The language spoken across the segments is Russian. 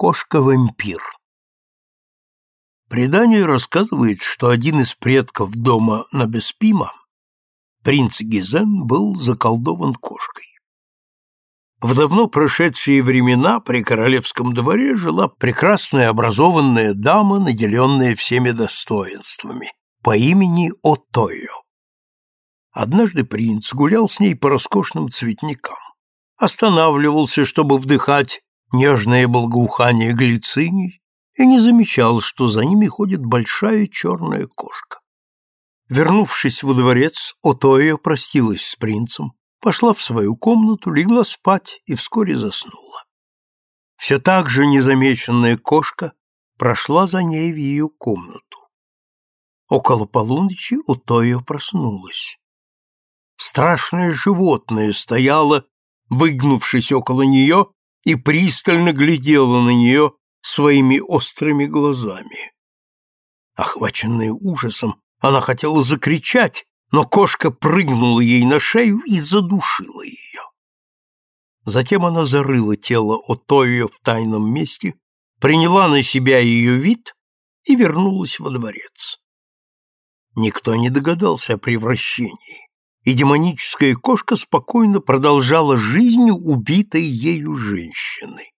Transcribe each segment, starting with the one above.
Кошка-вампир Предание рассказывает, что один из предков дома Набеспима, принц Гизен, был заколдован кошкой. В давно прошедшие времена при королевском дворе жила прекрасная образованная дама, наделенная всеми достоинствами, по имени Отойо. Однажды принц гулял с ней по роскошным цветникам, останавливался, чтобы вдыхать нежное благоухание глициний и не замечал, что за ними ходит большая черная кошка. Вернувшись во дворец, Отоя простилась с принцем, пошла в свою комнату, легла спать и вскоре заснула. Все так же незамеченная кошка прошла за ней в ее комнату. Около полуночи Утоя проснулась. Страшное животное стояло, выгнувшись около нее, и пристально глядело на нее своими острыми глазами. Охваченная ужасом, она хотела закричать, но кошка прыгнула ей на шею и задушила ее. Затем она зарыла тело Отойо в тайном месте, приняла на себя ее вид и вернулась во дворец. Никто не догадался о превращении, и демоническая кошка спокойно продолжала жизнь убитой ею женщины.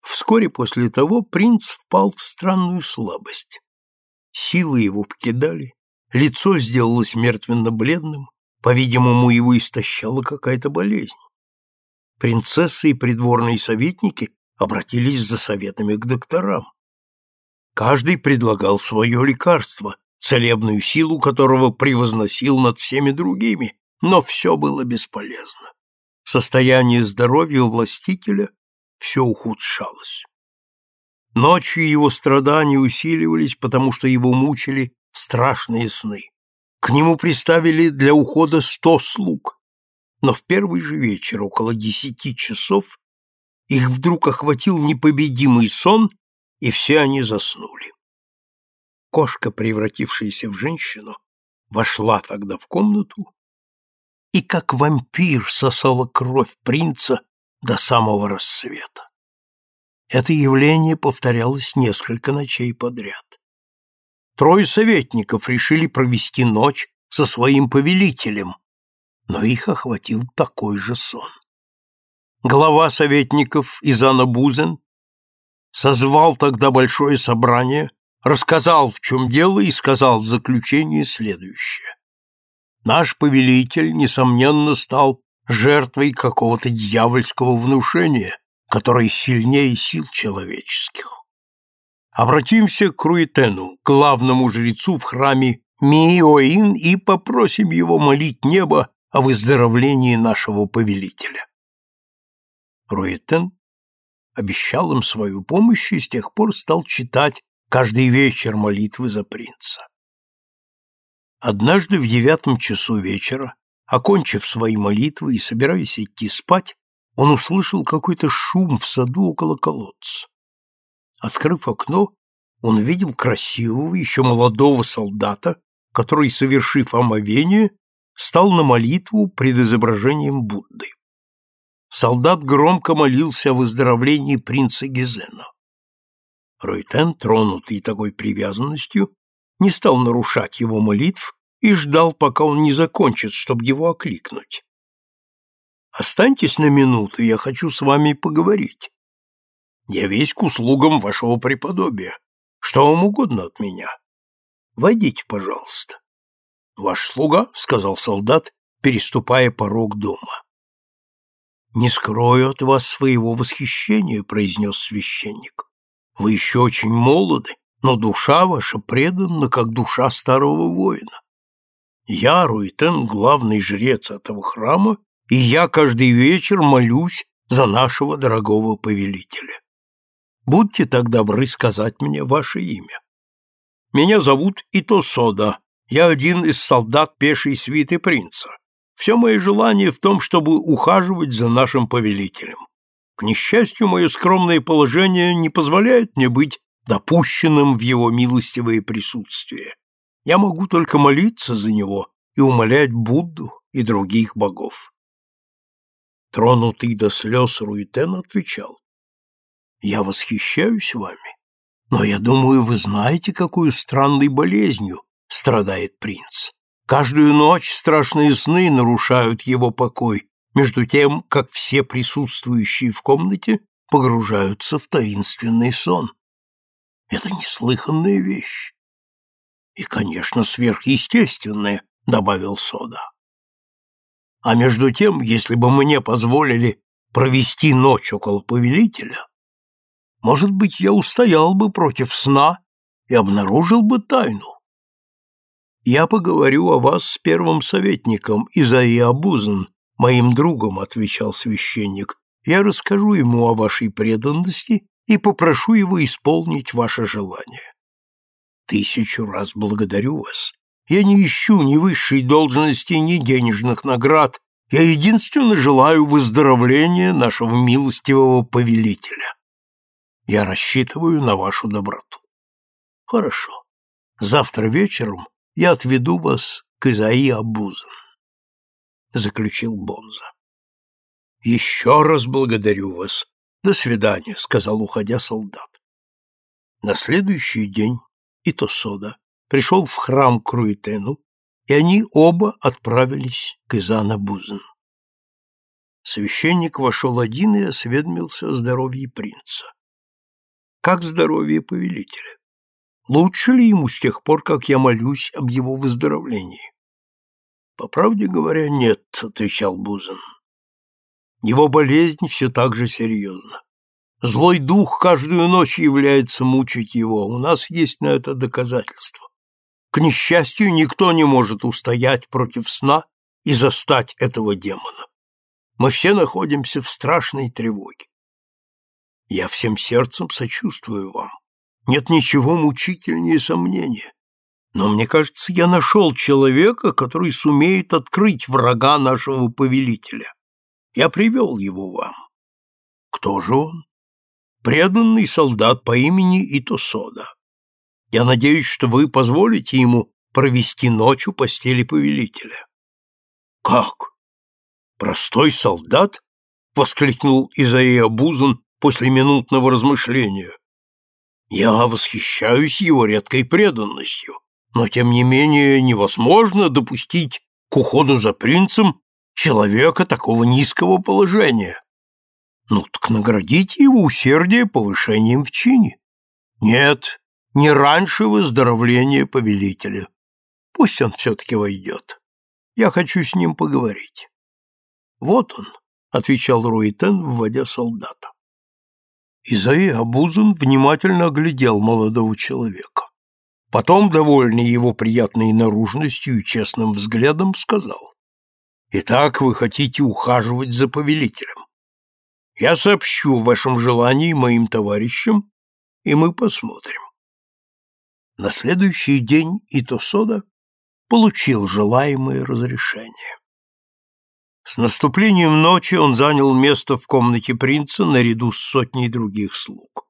Вскоре после того принц впал в странную слабость. Силы его покидали, лицо сделалось мертвенно-бледным, по-видимому, его истощала какая-то болезнь. Принцессы и придворные советники обратились за советами к докторам. Каждый предлагал свое лекарство, целебную силу которого превозносил над всеми другими, но все было бесполезно. Состояние здоровья у властителя все ухудшалось. Ночью его страдания усиливались, потому что его мучили страшные сны. К нему приставили для ухода сто слуг, но в первый же вечер, около десяти часов, их вдруг охватил непобедимый сон, и все они заснули. Кошка, превратившаяся в женщину, вошла тогда в комнату и как вампир сосала кровь принца до самого рассвета. Это явление повторялось несколько ночей подряд. Трое советников решили провести ночь со своим повелителем, но их охватил такой же сон. Глава советников Изана Бузен созвал тогда большое собрание, рассказал, в чем дело, и сказал в заключение следующее. Наш повелитель, несомненно, стал жертвой какого-то дьявольского внушения, которое сильнее сил человеческих. Обратимся к Руитену, главному жрецу в храме Миоин, и попросим его молить небо о выздоровлении нашего повелителя. Руитен обещал им свою помощь и с тех пор стал читать каждый вечер молитвы за принца. Однажды в девятом часу вечера, окончив свои молитвы и собираясь идти спать, он услышал какой-то шум в саду около колодца. Открыв окно, он видел красивого, еще молодого солдата, который, совершив омовение, стал на молитву пред изображением Будды. Солдат громко молился о выздоровлении принца Гезена. Ройтен, тронутый такой привязанностью, не стал нарушать его молитв и ждал, пока он не закончит, чтобы его окликнуть. «Останьтесь на минуту, я хочу с вами поговорить. Я весь к услугам вашего преподобия. Что вам угодно от меня? Войдите, пожалуйста. Ваш слуга, — сказал солдат, переступая порог дома. Не скрою от вас своего восхищения, — произнес священник. Вы еще очень молоды, но душа ваша преданна, как душа старого воина. Я, Руитен, главный жрец этого храма, и я каждый вечер молюсь за нашего дорогого повелителя. Будьте так добры сказать мне ваше имя. Меня зовут Ито Сода. Я один из солдат пешей свиты принца. Все мое желание в том, чтобы ухаживать за нашим повелителем. К несчастью, мое скромное положение не позволяет мне быть допущенным в его милостивое присутствие. Я могу только молиться за него и умолять Будду и других богов. Тронутый до слез Руитен отвечал. Я восхищаюсь вами, но я думаю, вы знаете, какую странной болезнью страдает принц. Каждую ночь страшные сны нарушают его покой, между тем, как все присутствующие в комнате погружаются в таинственный сон. Это неслыханная вещь. И, конечно, сверхъестественная, добавил Сода. А между тем, если бы мне позволили провести ночь около повелителя, может быть, я устоял бы против сна и обнаружил бы тайну. Я поговорю о вас с первым советником Изаи Абузан, моим другом, отвечал священник. Я расскажу ему о вашей преданности и попрошу его исполнить ваше желание. Тысячу раз благодарю вас. Я не ищу ни высшей должности, ни денежных наград. Я единственно желаю выздоровления нашего милостивого повелителя. Я рассчитываю на вашу доброту. Хорошо. Завтра вечером я отведу вас к Изаи Абузан, заключил Бонза. Еще раз благодарю вас. До свидания, сказал, уходя солдат. На следующий день Итосода пришел в храм к Руитену, и они оба отправились к Изана Бузен. Священник вошел один и осведомился о здоровье принца. Как здоровье повелителя? Лучше ли ему с тех пор, как я молюсь об его выздоровлении? По правде говоря, нет, отвечал Бузен. Его болезнь все так же серьезна. Злой дух каждую ночь является мучить его. У нас есть на это доказательство. К несчастью, никто не может устоять против сна и застать этого демона. Мы все находимся в страшной тревоге. Я всем сердцем сочувствую вам. Нет ничего мучительнее сомнения. Но мне кажется, я нашел человека, который сумеет открыть врага нашего повелителя. Я привел его вам. Кто же он? Преданный солдат по имени Итосода. Я надеюсь, что вы позволите ему провести ночь у постели повелителя. Как? Простой солдат? воскликнул Изаия Бузун после минутного размышления. Я восхищаюсь его редкой преданностью, но тем не менее невозможно допустить к уходу за принцем человека такого низкого положения. Ну, так наградите его усердие повышением в чине. Нет, не раньше выздоровления повелителя. Пусть он все-таки войдет. Я хочу с ним поговорить. Вот он, — отвечал Руитен, вводя солдата. Изаи Абузан внимательно оглядел молодого человека. Потом, довольный его приятной наружностью и честным взглядом, сказал, «Итак, вы хотите ухаживать за повелителем. Я сообщу о вашем желании моим товарищам, и мы посмотрим». На следующий день Итосода получил желаемое разрешение. С наступлением ночи он занял место в комнате принца наряду с сотней других слуг.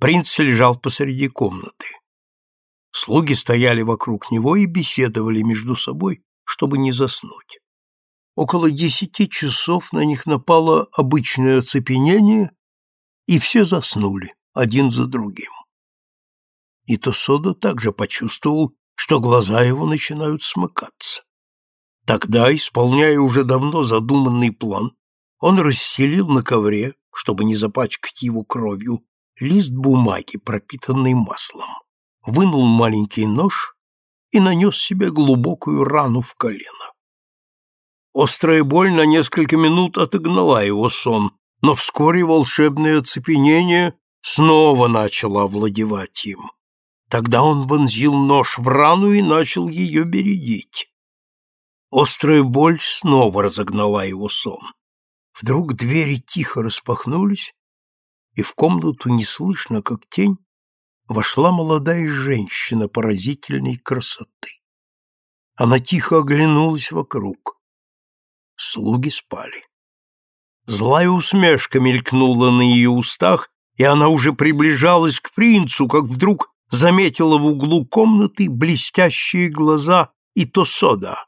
Принц лежал посреди комнаты. Слуги стояли вокруг него и беседовали между собой, чтобы не заснуть. Около десяти часов на них напало обычное оцепенение, и все заснули, один за другим. И Тосода также почувствовал, что глаза его начинают смыкаться. Тогда, исполняя уже давно задуманный план, он расстелил на ковре, чтобы не запачкать его кровью, лист бумаги, пропитанный маслом, вынул маленький нож и нанес себе глубокую рану в колено. Острая боль на несколько минут отогнала его сон, но вскоре волшебное оцепенение снова начало овладевать им. Тогда он вонзил нож в рану и начал ее бередить. Острая боль снова разогнала его сон. Вдруг двери тихо распахнулись, и в комнату неслышно, как тень, вошла молодая женщина поразительной красоты. Она тихо оглянулась вокруг. Слуги спали. Злая усмешка мелькнула на ее устах, и она уже приближалась к принцу, как вдруг заметила в углу комнаты блестящие глаза и то сода.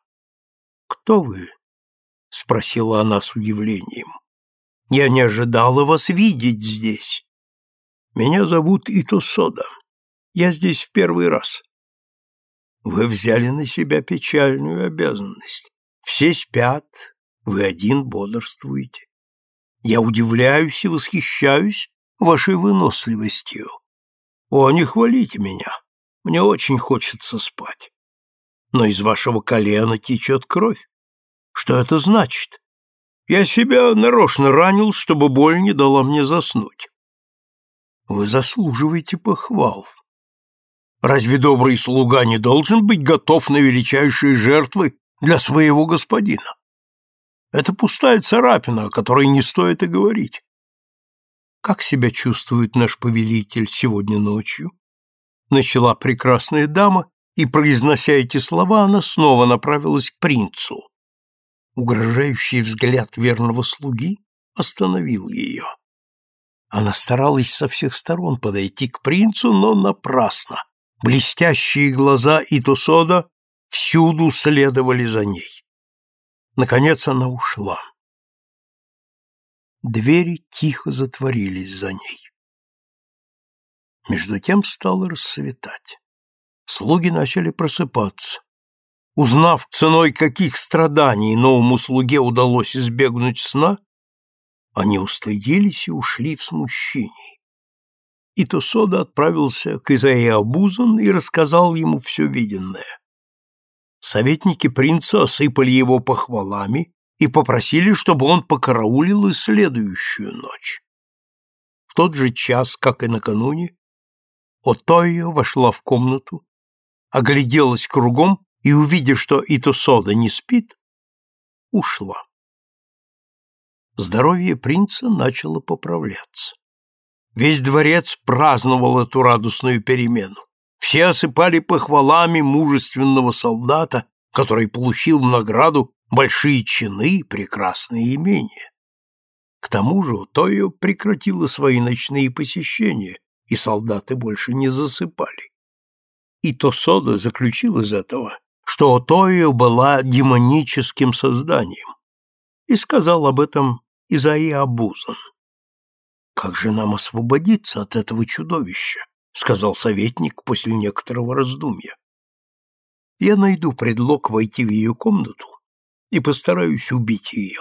«Кто вы?» — спросила она с удивлением. «Я не ожидала вас видеть здесь. Меня зовут Итосода. Я здесь в первый раз. Вы взяли на себя печальную обязанность. Все спят, вы один бодрствуете. Я удивляюсь и восхищаюсь вашей выносливостью. О, не хвалите меня. Мне очень хочется спать. Но из вашего колена течет кровь. Что это значит? Я себя нарочно ранил, чтобы боль не дала мне заснуть. Вы заслуживаете похвал. Разве добрый слуга не должен быть готов на величайшие жертвы для своего господина? Это пустая царапина, о которой не стоит и говорить. Как себя чувствует наш повелитель сегодня ночью? Начала прекрасная дама, и, произнося эти слова, она снова направилась к принцу. Угрожающий взгляд верного слуги остановил ее. Она старалась со всех сторон подойти к принцу, но напрасно. Блестящие глаза Итусода всюду следовали за ней. Наконец она ушла. Двери тихо затворились за ней. Между тем стало рассветать. Слуги начали просыпаться. Узнав, ценой каких страданий новому слуге удалось избегнуть сна, они устыдились и ушли в смущении. И Тосода отправился к Изаи Абузан и рассказал ему все виденное. Советники принца осыпали его похвалами и попросили, чтобы он покараулил и следующую ночь. В тот же час, как и накануне, Отойо вошла в комнату, огляделась кругом и, увидев, что Итосода не спит, ушла. Здоровье принца начало поправляться. Весь дворец праздновал эту радостную перемену. Все осыпали похвалами мужественного солдата, который получил в награду большие чины и прекрасные имения. К тому же Тойо прекратила свои ночные посещения, и солдаты больше не засыпали. И Тосода заключил из этого, что Отойо была демоническим созданием, и сказал об этом Изаи Абузан. «Как же нам освободиться от этого чудовища?» — сказал советник после некоторого раздумья. «Я найду предлог войти в ее комнату и постараюсь убить ее.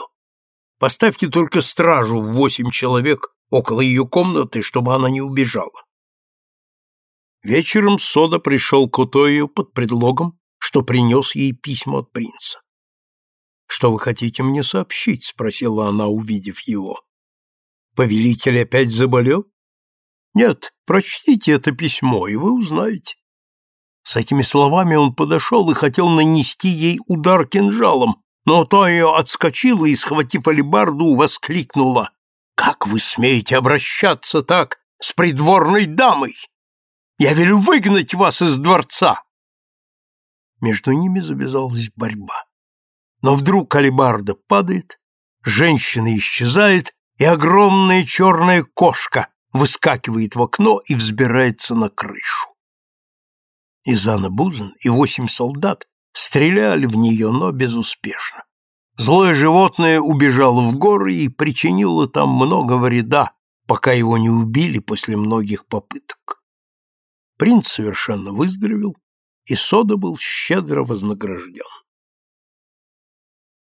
Поставьте только стражу в восемь человек около ее комнаты, чтобы она не убежала». Вечером Сода пришел к Утою под предлогом, что принес ей письма от принца. «Что вы хотите мне сообщить?» — спросила она, увидев его. «Повелитель опять заболел?» «Нет, прочтите это письмо, и вы узнаете». С этими словами он подошел и хотел нанести ей удар кинжалом, но то ее отскочила и, схватив алебарду, воскликнула. «Как вы смеете обращаться так с придворной дамой? Я велю выгнать вас из дворца!» Между ними завязалась борьба. Но вдруг алебарда падает, женщина исчезает, и огромная черная кошка выскакивает в окно и взбирается на крышу. Изана Бузен и восемь солдат стреляли в нее, но безуспешно. Злое животное убежало в горы и причинило там много вреда, пока его не убили после многих попыток. Принц совершенно выздоровел и Сода был щедро вознагражден.